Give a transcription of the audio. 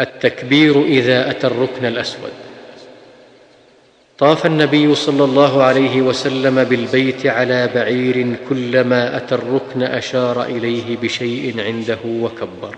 التكبير إذا أتى الركن الأسود. طاف النبي صلى الله عليه وسلم بالبيت على بعير كلما أتى الركن أشار إليه بشيء عنده وكبر.